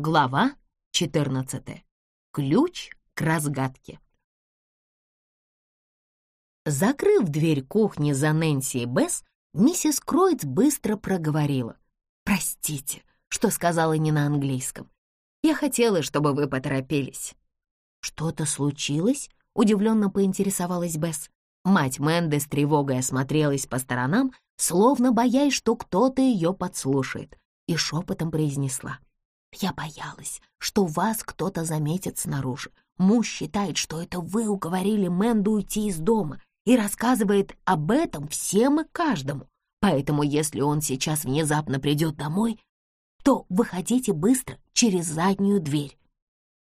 Глава 14. Ключ к разгадке. Закрыв дверь кухни за Нэнси и Бесс, миссис Кроиц быстро проговорила. «Простите, что сказала не на английском. Я хотела, чтобы вы поторопились». «Что-то случилось?» — удивленно поинтересовалась Бесс. Мать Мэнды с тревогой осмотрелась по сторонам, словно боясь, что кто-то ее подслушает, и шепотом произнесла. «Я боялась, что вас кто-то заметит снаружи. Муж считает, что это вы уговорили Мэнду уйти из дома и рассказывает об этом всем и каждому. Поэтому, если он сейчас внезапно придет домой, то выходите быстро через заднюю дверь».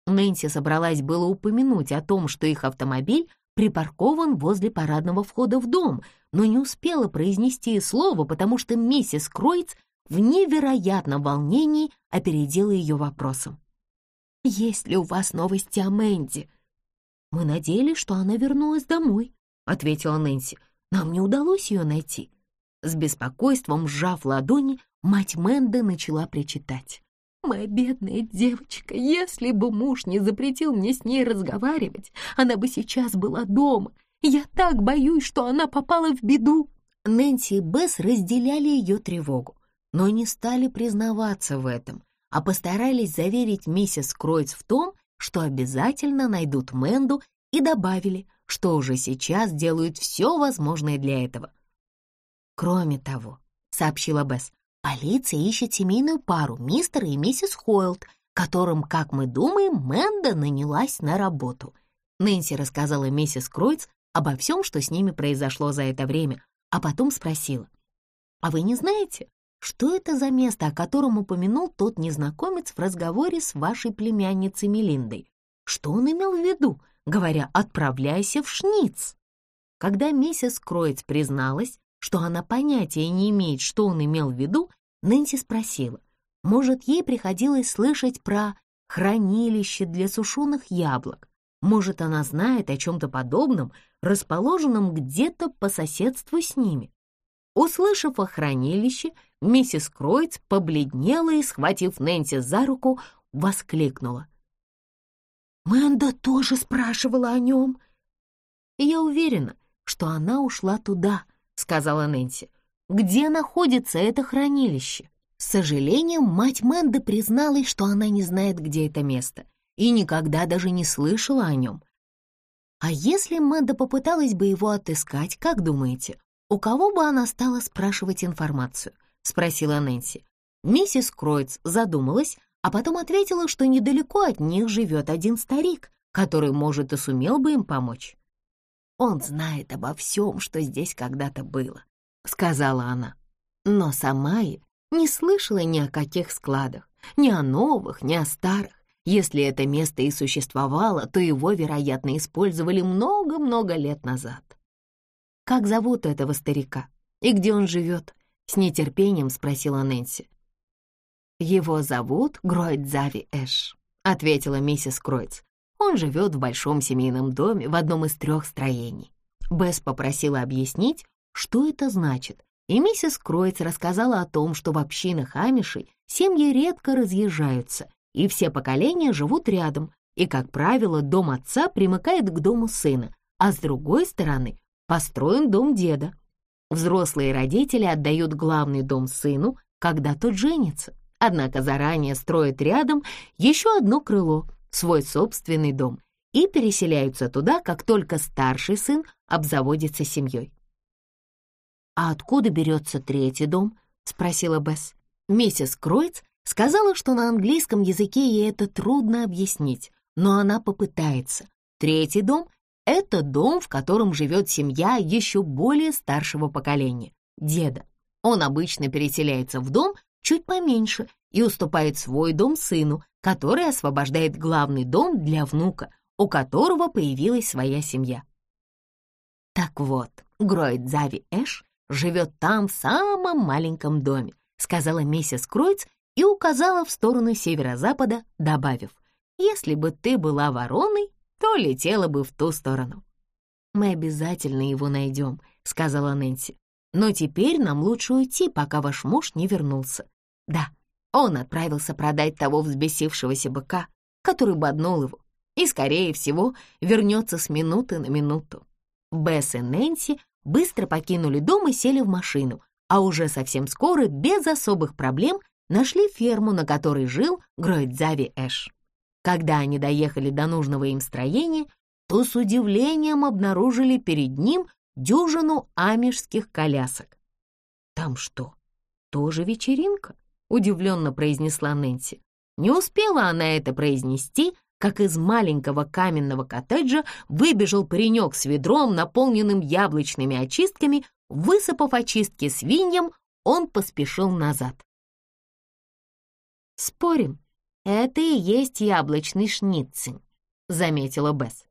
Нэнси собралась было упомянуть о том, что их автомобиль припаркован возле парадного входа в дом, но не успела произнести и слова, потому что миссис Кройц в невероятном волнении опередила ее вопросом. «Есть ли у вас новости о Мэнди?» «Мы надеялись, что она вернулась домой», — ответила Нэнси. «Нам не удалось ее найти». С беспокойством сжав ладони, мать Мэнды начала причитать. «Моя бедная девочка, если бы муж не запретил мне с ней разговаривать, она бы сейчас была дома. Я так боюсь, что она попала в беду». Нэнси и Бесс разделяли ее тревогу но не стали признаваться в этом, а постарались заверить миссис Кройц в том, что обязательно найдут Мэнду и добавили, что уже сейчас делают все возможное для этого. «Кроме того», — сообщила Бесс, «полиция ищет семейную пару, мистера и миссис Хойлд, которым, как мы думаем, Мэнда нанялась на работу». Нэнси рассказала миссис Кройц обо всем, что с ними произошло за это время, а потом спросила, «А вы не знаете, что это за место, о котором упомянул тот незнакомец в разговоре с вашей племянницей Мелиндой? Что он имел в виду, говоря «отправляйся в Шниц»? Когда миссис Кроиц призналась, что она понятия не имеет, что он имел в виду, Нэнси спросила, может, ей приходилось слышать про хранилище для сушеных яблок. Может, она знает о чем-то подобном, расположенном где-то по соседству с ними. Услышав о хранилище, миссис Кройц побледнела и, схватив Нэнси за руку, воскликнула. «Мэнда тоже спрашивала о нем». «Я уверена, что она ушла туда», — сказала Нэнси. «Где находится это хранилище?» С сожалением, мать Мэнды призналась, что она не знает, где это место, и никогда даже не слышала о нем. А если Мэнда попыталась бы его отыскать, как думаете, «У кого бы она стала спрашивать информацию?» — спросила Нэнси. Миссис Кройц задумалась, а потом ответила, что недалеко от них живет один старик, который, может, и сумел бы им помочь. «Он знает обо всем, что здесь когда-то было», — сказала она. Но сама я не слышала ни о каких складах, ни о новых, ни о старых. Если это место и существовало, то его, вероятно, использовали много-много лет назад. «Как зовут этого старика? И где он живет?» — с нетерпением спросила Нэнси. «Его зовут Гроидзави Эш», — ответила миссис Кройц. «Он живет в большом семейном доме в одном из трех строений». Бесс попросила объяснить, что это значит, и миссис Кройц рассказала о том, что в общинах Амишей семьи редко разъезжаются, и все поколения живут рядом, и, как правило, дом отца примыкает к дому сына, а с другой стороны построен дом деда. Взрослые родители отдают главный дом сыну, когда тот женится, однако заранее строят рядом еще одно крыло, свой собственный дом, и переселяются туда, как только старший сын обзаводится семьей. «А откуда берется третий дом?» — спросила Бесс. Миссис Кройц сказала, что на английском языке ей это трудно объяснить, но она попытается. Третий дом это дом, в котором живет семья еще более старшего поколения, деда. Он обычно переселяется в дом чуть поменьше и уступает свой дом сыну, который освобождает главный дом для внука, у которого появилась своя семья. Так вот, Гроид Зави Эш живет там в самом маленьком доме, сказала миссис Кройц и указала в сторону северо-запада, добавив, если бы ты была вороной, то летела бы в ту сторону. «Мы обязательно его найдем», — сказала Нэнси. «Но теперь нам лучше уйти, пока ваш муж не вернулся». «Да, Он отправился продать того взбесившегося быка, который боднул его, и, скорее всего, вернется с минуты на минуту. Бесс и Нэнси быстро покинули дом и сели в машину, а уже совсем скоро, без особых проблем, нашли ферму, на которой жил Гроидзави Эш. Когда они доехали до нужного им строения, то с удивлением обнаружили перед ним дюжину амишских колясок. «Там что, тоже вечеринка?» — удивленно произнесла Нэнси. Не успела она это произнести, как из маленького каменного коттеджа выбежал паренек с ведром, наполненным яблочными очистками. Высыпав очистки свиньям, он поспешил назад. «Спорим, это и есть яблочный шницель», — заметила Бесс.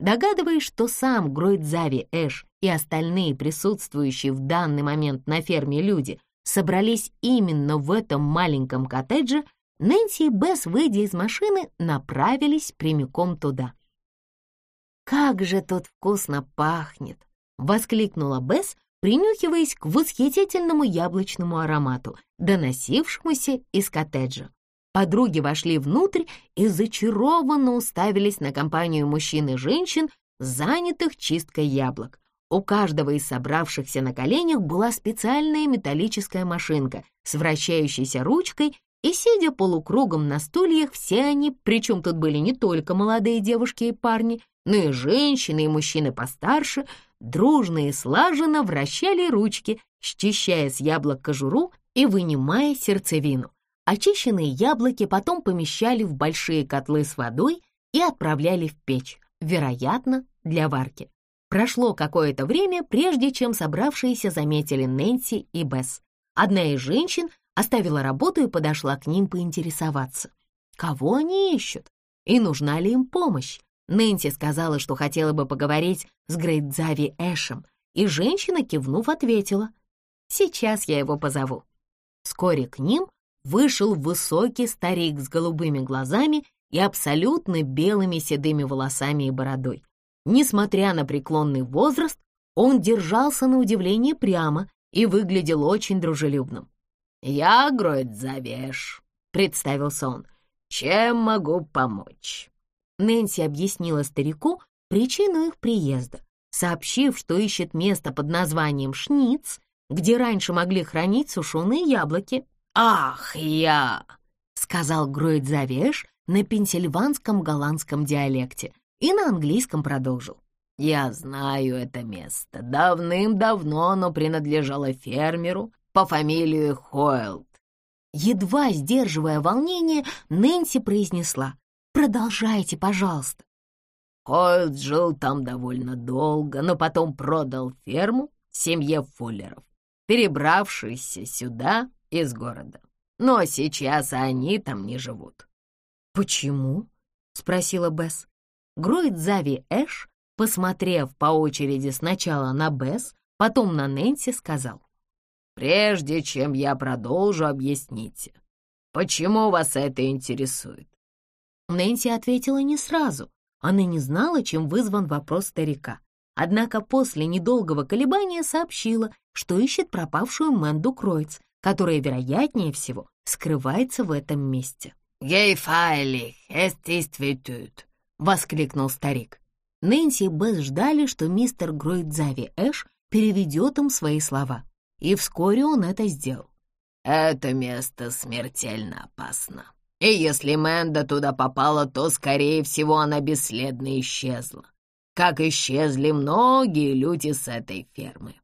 Догадываясь, что сам Гройдзави Эш и остальные присутствующие в данный момент на ферме люди собрались именно в этом маленьком коттедже, Нэнси и Бесс, выйдя из машины, направились прямиком туда. «Как же тут вкусно пахнет!» — воскликнула Бесс, принюхиваясь к восхитительному яблочному аромату, доносившемуся из коттеджа. Подруги вошли внутрь и зачарованно уставились на компанию мужчин и женщин, занятых чисткой яблок. У каждого из собравшихся на коленях была специальная металлическая машинка с вращающейся ручкой и, сидя полукругом на стульях, все они, причем тут были не только молодые девушки и парни, но и женщины и мужчины постарше, дружно и слаженно вращали ручки, счищая с яблок кожуру и вынимая сердцевину. Очищенные яблоки потом помещали в большие котлы с водой и отправляли в печь, вероятно, для варки. Прошло какое-то время, прежде чем собравшиеся заметили Нэнси и Бесс. Одна из женщин оставила работу и подошла к ним поинтересоваться, кого они ищут и нужна ли им помощь. Нэнси сказала, что хотела бы поговорить с Грейдзави Эшем, и женщина, кивнув, ответила, «Сейчас я его позову». Вскоре к ним вышел высокий старик с голубыми глазами и абсолютно белыми седыми волосами и бородой. Несмотря на преклонный возраст, он держался на удивление прямо и выглядел очень дружелюбным. «Я Гроид Завеш», — представился он. «Чем могу помочь?» Нэнси объяснила старику причину их приезда, сообщив, что ищет место под названием Шниц, где раньше могли хранить сушеные яблоки. «Ах, я!» — сказал Гроид Завеш на пенсильванском голландском диалекте и на английском продолжил. «Я знаю это место. Давным-давно оно принадлежало фермеру, по фамилии Хойлд. Едва сдерживая волнение, Нэнси произнесла «Продолжайте, пожалуйста». Хойлд жил там довольно долго, но потом продал ферму семье Фуллеров, перебравшейся сюда из города. Но сейчас они там не живут. «Почему?» — спросила Бесс. Гроид Зави Эш, посмотрев по очереди сначала на Бесс, потом на Нэнси, сказал. Прежде чем я продолжу, объясните, почему вас это интересует?» Нэнси ответила не сразу. Она не знала, чем вызван вопрос старика. Однако после недолгого колебания сообщила, что ищет пропавшую Мэнду Кройц, которая, вероятнее всего, скрывается в этом месте. «Гей файли, эстиствитют!» — воскликнул старик. Нэнси и Бесс ждали, что мистер Гройдзави Эш переведет им свои слова и вскоре он это сделал. «Это место смертельно опасно, и если Мэнда туда попала, то, скорее всего, она бесследно исчезла, как исчезли многие люди с этой фермы».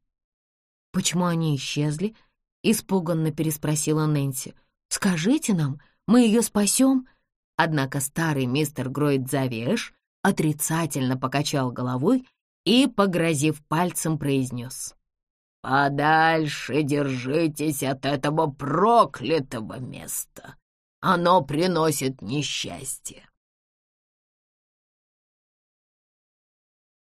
«Почему они исчезли?» — испуганно переспросила Нэнси. «Скажите нам, мы ее спасем?» Однако старый мистер Гройд Завеш отрицательно покачал головой и, погрозив пальцем, произнес. «Подальше держитесь от этого проклятого места. Оно приносит несчастье».